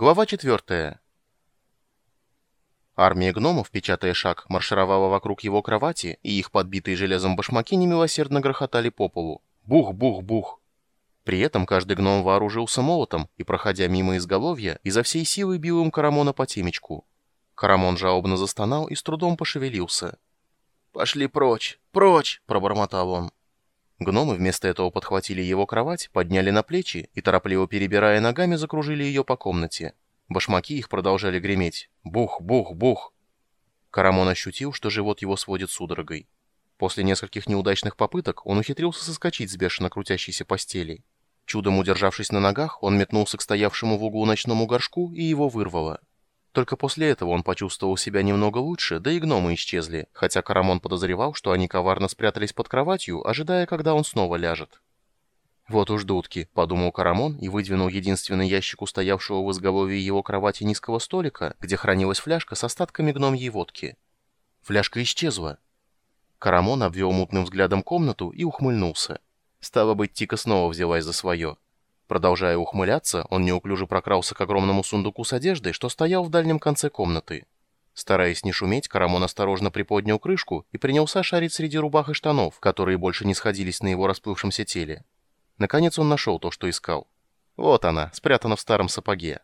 Глава 4. Армия гномов, печатая шаг, маршировала вокруг его кровати, и их подбитые железом башмаки немилосердно грохотали по полу. Бух-бух-бух. При этом каждый гном вооружился молотом и, проходя мимо изголовья, изо всей силы бил им Карамона по темечку. Карамон жалобно застонал и с трудом пошевелился. «Пошли прочь! Прочь!» — пробормотал он. Гномы вместо этого подхватили его кровать, подняли на плечи и, торопливо перебирая ногами, закружили ее по комнате. Башмаки их продолжали греметь. Бух, бух, бух. Карамон ощутил, что живот его сводит судорогой. После нескольких неудачных попыток он ухитрился соскочить с бешено крутящейся постели. Чудом удержавшись на ногах, он метнулся к стоявшему в углу ночному горшку и его вырвало. Только после этого он почувствовал себя немного лучше, да и гномы исчезли, хотя Карамон подозревал, что они коварно спрятались под кроватью, ожидая, когда он снова ляжет. «Вот уж дудки», — подумал Карамон и выдвинул единственный ящик устоявшего в изголовье его кровати низкого столика, где хранилась фляжка с остатками гномьей водки. Фляжка исчезла. Карамон обвел мутным взглядом комнату и ухмыльнулся. Стало быть, Тика снова взялась за свое. Продолжая ухмыляться, он неуклюже прокрался к огромному сундуку с одеждой, что стоял в дальнем конце комнаты. Стараясь не шуметь, Карамон осторожно приподнял крышку и принялся шарить среди рубах и штанов, которые больше не сходились на его расплывшемся теле. Наконец он нашел то, что искал. Вот она, спрятана в старом сапоге.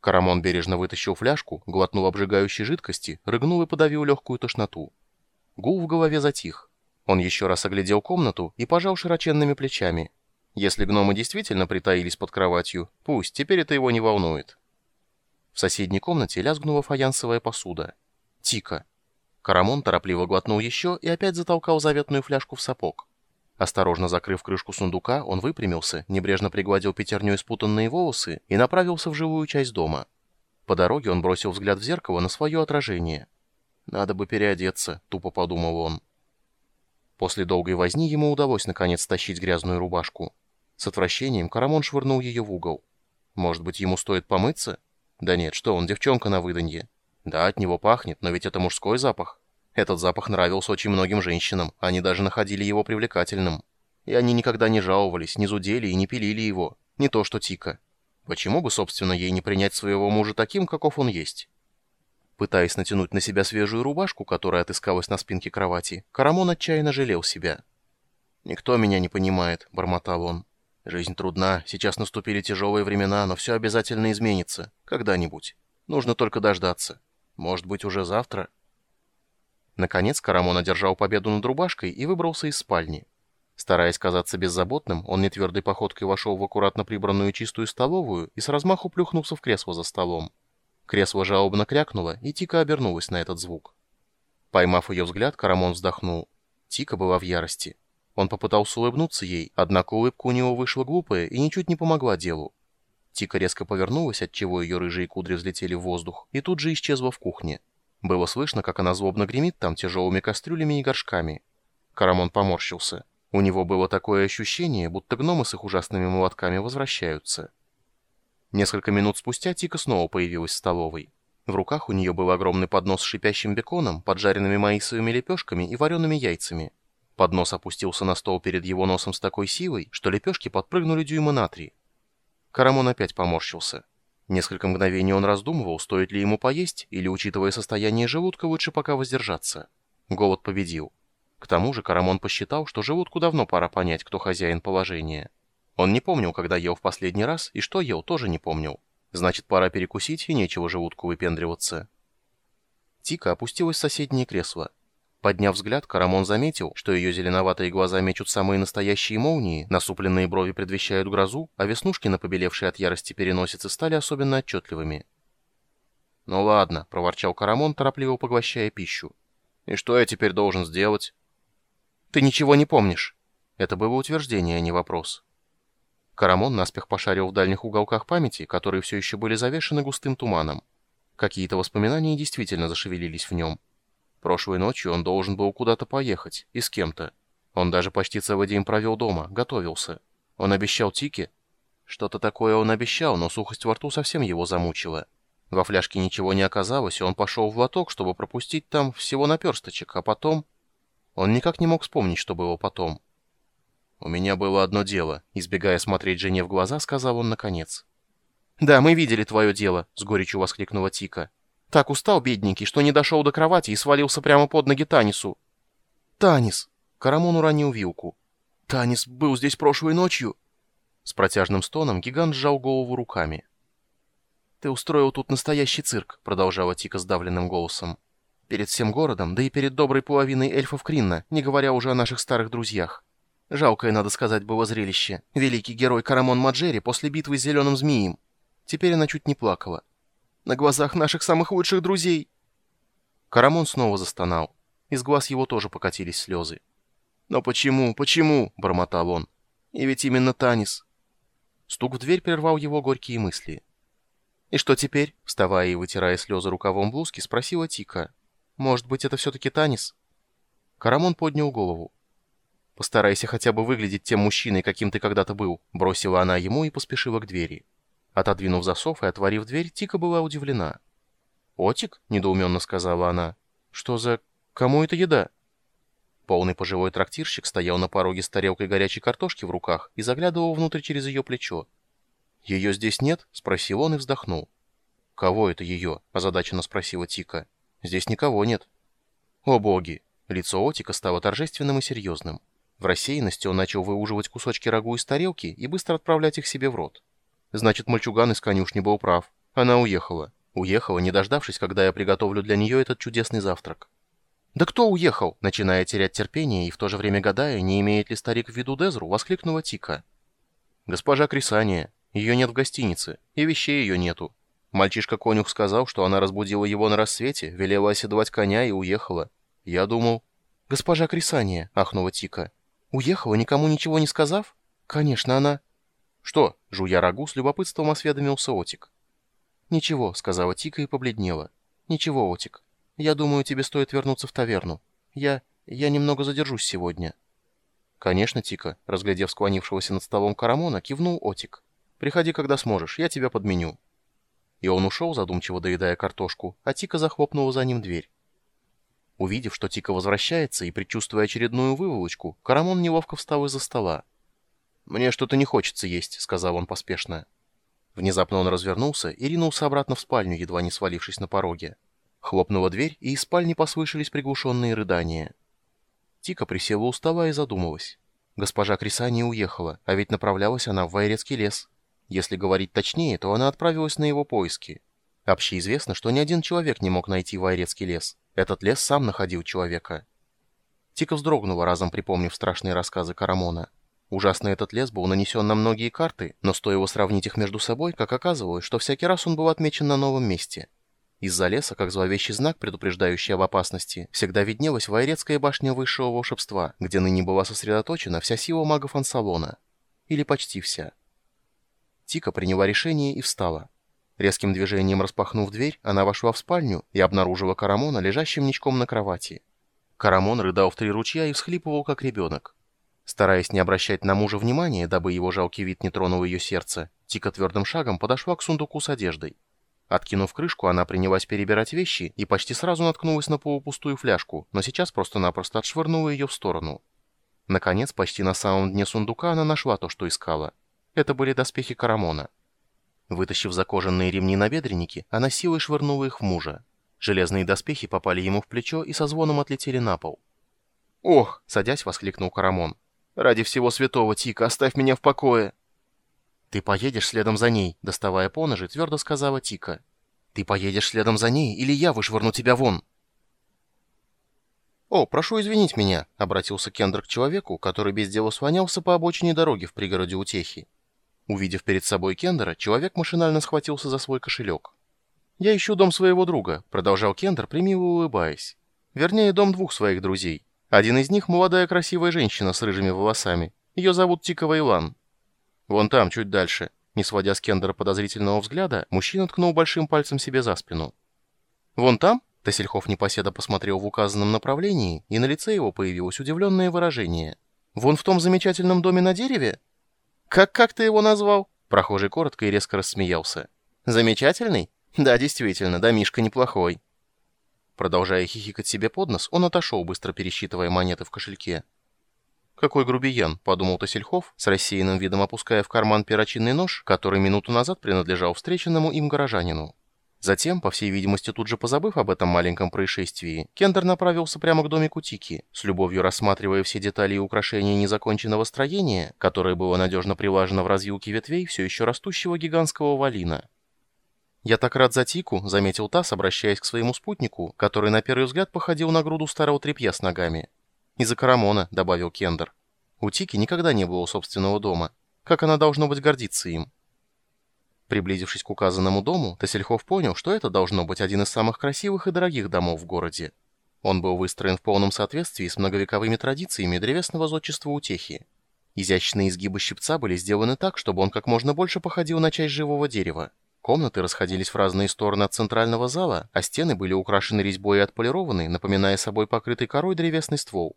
Карамон бережно вытащил фляжку, глотнул обжигающей жидкости, рыгнул и подавил легкую тошноту. Гул в голове затих. Он еще раз оглядел комнату и пожал широченными плечами. Если гномы действительно притаились под кроватью, пусть, теперь это его не волнует. В соседней комнате лязгнула фаянсовая посуда. Тика. Карамон торопливо глотнул еще и опять затолкал заветную фляжку в сапог. Осторожно закрыв крышку сундука, он выпрямился, небрежно пригладил пятерню испутанные волосы и направился в жилую часть дома. По дороге он бросил взгляд в зеркало на свое отражение. «Надо бы переодеться», — тупо подумал он. После долгой возни ему удалось наконец стащить грязную рубашку. С отвращением Карамон швырнул ее в угол. «Может быть, ему стоит помыться?» «Да нет, что он, девчонка на выданье?» «Да, от него пахнет, но ведь это мужской запах». Этот запах нравился очень многим женщинам, они даже находили его привлекательным. И они никогда не жаловались, не зудели и не пилили его. Не то что Тика. Почему бы, собственно, ей не принять своего мужа таким, каков он есть? Пытаясь натянуть на себя свежую рубашку, которая отыскалась на спинке кровати, Карамон отчаянно жалел себя. «Никто меня не понимает», — бормотал он. «Жизнь трудна, сейчас наступили тяжелые времена, но все обязательно изменится. Когда-нибудь. Нужно только дождаться. Может быть, уже завтра?» Наконец Карамон одержал победу над рубашкой и выбрался из спальни. Стараясь казаться беззаботным, он нетвердой походкой вошел в аккуратно прибранную чистую столовую и с размаху плюхнулся в кресло за столом. Кресло жалобно крякнуло, и Тика обернулась на этот звук. Поймав ее взгляд, Карамон вздохнул. Тика была в ярости. Он попытался улыбнуться ей, однако улыбка у него вышла глупая и ничуть не помогла делу. Тика резко повернулась, отчего ее рыжие кудри взлетели в воздух, и тут же исчезла в кухне. Было слышно, как она злобно гремит там тяжелыми кастрюлями и горшками. Карамон поморщился. У него было такое ощущение, будто гномы с их ужасными молотками возвращаются. Несколько минут спустя Тика снова появилась в столовой. В руках у нее был огромный поднос с шипящим беконом, поджаренными маисовыми лепешками и вареными яйцами. Поднос опустился на стол перед его носом с такой силой, что лепешки подпрыгнули дюйма на три. Карамон опять поморщился. Несколько мгновений он раздумывал, стоит ли ему поесть, или, учитывая состояние желудка, лучше пока воздержаться. Голод победил. К тому же Карамон посчитал, что желудку давно пора понять, кто хозяин положения. Он не помнил, когда ел в последний раз, и что ел, тоже не помнил. Значит, пора перекусить, и нечего желудку выпендриваться. Тика опустилась в соседнее кресло. Подняв взгляд, Карамон заметил, что ее зеленоватые глаза мечут самые настоящие молнии, насупленные брови предвещают грозу, а веснушки на от ярости переносице стали особенно отчетливыми. «Ну ладно», — проворчал Карамон, торопливо поглощая пищу. «И что я теперь должен сделать?» «Ты ничего не помнишь». Это было утверждение, а не вопрос. Карамон наспех пошарил в дальних уголках памяти, которые все еще были завешены густым туманом. Какие-то воспоминания действительно зашевелились в нем. Прошлой ночью он должен был куда-то поехать, и с кем-то. Он даже почти целый день провел дома, готовился. Он обещал Тике. Что-то такое он обещал, но сухость во рту совсем его замучила. Во фляжке ничего не оказалось, и он пошел в лоток, чтобы пропустить там всего наперсточек, а потом... Он никак не мог вспомнить, что было потом. «У меня было одно дело», — избегая смотреть жене в глаза, сказал он наконец. «Да, мы видели твое дело», — с горечью воскликнула Тика. «Так устал, бедненький, что не дошел до кровати и свалился прямо под ноги Танису». «Танис!» — Карамон уронил вилку. «Танис был здесь прошлой ночью?» С протяжным стоном гигант сжал голову руками. «Ты устроил тут настоящий цирк», — продолжала Тика сдавленным голосом. «Перед всем городом, да и перед доброй половиной эльфов Кринна, не говоря уже о наших старых друзьях. Жалкое, надо сказать, было зрелище. Великий герой Карамон Маджери после битвы с Зеленым Змеем. Теперь она чуть не плакала. На глазах наших самых лучших друзей!» Карамон снова застонал. Из глаз его тоже покатились слезы. «Но почему, почему?» — бормотал он. «И ведь именно Танис». Стук в дверь прервал его горькие мысли. «И что теперь?» — вставая и вытирая слезы рукавом блузки, спросила Тика. «Может быть, это все-таки Танис?» Карамон поднял голову. «Постарайся хотя бы выглядеть тем мужчиной, каким ты когда-то был», — бросила она ему и поспешила к двери. Отодвинув засов и отворив дверь, Тика была удивлена. «Отик?» — недоуменно сказала она. «Что за... Кому это еда?» Полный пожилой трактирщик стоял на пороге с тарелкой горячей картошки в руках и заглядывал внутрь через ее плечо. «Ее здесь нет?» — спросил он и вздохнул. «Кого это ее?» — озадаченно спросила Тика. «Здесь никого нет». «О боги!» Лицо Отика стало торжественным и серьезным. В рассеянности он начал выуживать кусочки рагу из тарелки и быстро отправлять их себе в рот. Значит, мальчуган из конюшни был прав. Она уехала. Уехала, не дождавшись, когда я приготовлю для нее этот чудесный завтрак. «Да кто уехал?» Начиная терять терпение и в то же время гадая, не имеет ли старик в виду Дезру, воскликнула Тика. «Госпожа Крисания. Ее нет в гостинице, и вещей ее нету. Мальчишка-конюх сказал, что она разбудила его на рассвете, велела оседлать коня и уехала. Я думал... «Госпожа Крисания», — ахнула Тика. «Уехала, никому ничего не сказав? Конечно, она...» «Что?» — жуя рагу, с любопытством осведомился Отик. «Ничего», — сказала Тика и побледнела. «Ничего, Отик. Я думаю, тебе стоит вернуться в таверну. Я... я немного задержусь сегодня». «Конечно, Тика», — разглядев склонившегося над столом Карамона, кивнул Отик. Приходи, когда сможешь, я тебя подменю». И он ушел, задумчиво доедая картошку, а Тика захлопнула за ним дверь. Увидев, что Тика возвращается и предчувствуя очередную выволочку, Карамон неловко встал из-за стола. «Мне что-то не хочется есть», — сказал он поспешно. Внезапно он развернулся и ринулся обратно в спальню, едва не свалившись на пороге. Хлопнула дверь, и из спальни послышались приглушенные рыдания. Тика присела у стола и задумалась. Госпожа Крисания уехала, а ведь направлялась она в Вайрецкий лес. Если говорить точнее, то она отправилась на его поиски. Общеизвестно, что ни один человек не мог найти Вайрецкий лес. Этот лес сам находил человека. Тика вздрогнула, разом припомнив страшные рассказы Карамона. Ужасно этот лес был нанесен на многие карты, но стоило сравнить их между собой, как оказывалось, что всякий раз он был отмечен на новом месте. Из-за леса, как зловещий знак, предупреждающий об опасности, всегда виднелась Вайрецкая башня высшего волшебства, где ныне была сосредоточена вся сила магов Ансалона. Или почти вся. Тика приняла решение и встала. Резким движением распахнув дверь, она вошла в спальню и обнаружила Карамона, лежащим ничком на кровати. Карамон рыдал в три ручья и всхлипывал, как ребенок. Стараясь не обращать на мужа внимания, дабы его жалкий вид не тронул ее сердце, Тика твердым шагом подошла к сундуку с одеждой. Откинув крышку, она принялась перебирать вещи и почти сразу наткнулась на полупустую фляжку, но сейчас просто-напросто отшвырнула ее в сторону. Наконец, почти на самом дне сундука она нашла то, что искала. Это были доспехи Карамона. Вытащив закоженные ремни на бедренники, она силой швырнула их в мужа. Железные доспехи попали ему в плечо и со звоном отлетели на пол. «Ох!» — садясь, воскликнул Карамон. «Ради всего святого, Тика, оставь меня в покое!» «Ты поедешь следом за ней», — доставая поножи, твердо сказала Тика. «Ты поедешь следом за ней, или я вышвырну тебя вон!» «О, прошу извинить меня», — обратился Кендер к человеку, который без дела слонялся по обочине дороги в пригороде Утехи. Увидев перед собой Кендера, человек машинально схватился за свой кошелек. «Я ищу дом своего друга», — продолжал Кендер, примило улыбаясь. «Вернее, дом двух своих друзей. Один из них — молодая красивая женщина с рыжими волосами. Ее зовут Тикова Илан. Вон там, чуть дальше». Не сводя с Кендера подозрительного взгляда, мужчина ткнул большим пальцем себе за спину. «Вон там?» — Тесельхов непоседа посмотрел в указанном направлении, и на лице его появилось удивленное выражение. «Вон в том замечательном доме на дереве?» «Как, как ты его назвал?» Прохожий коротко и резко рассмеялся. «Замечательный? Да, действительно, домишка неплохой». Продолжая хихикать себе под нос, он отошел, быстро пересчитывая монеты в кошельке. «Какой грубиян», — подумал Тосельхов, с рассеянным видом опуская в карман перочинный нож, который минуту назад принадлежал встреченному им горожанину. Затем, по всей видимости, тут же позабыв об этом маленьком происшествии, Кендер направился прямо к домику Тики, с любовью рассматривая все детали и украшения незаконченного строения, которое было надежно прилажено в развилке ветвей все еще растущего гигантского валина. «Я так рад за Тику», — заметил Тасс, обращаясь к своему спутнику, который на первый взгляд походил на груду старого тряпья с ногами. «И за Карамона», — добавил Кендер. «У Тики никогда не было собственного дома. Как она должно быть гордиться им?» Приблизившись к указанному дому, Тасельхов понял, что это должно быть один из самых красивых и дорогих домов в городе. Он был выстроен в полном соответствии с многовековыми традициями древесного зодчества утехи. Изящные изгибы щипца были сделаны так, чтобы он как можно больше походил на часть живого дерева. Комнаты расходились в разные стороны от центрального зала, а стены были украшены резьбой и отполированы, напоминая собой покрытый корой древесный ствол.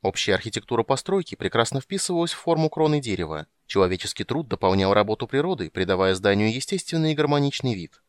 Общая архитектура постройки прекрасно вписывалась в форму кроны дерева. Человеческий труд дополнял работу природы, придавая зданию естественный и гармоничный вид.